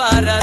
para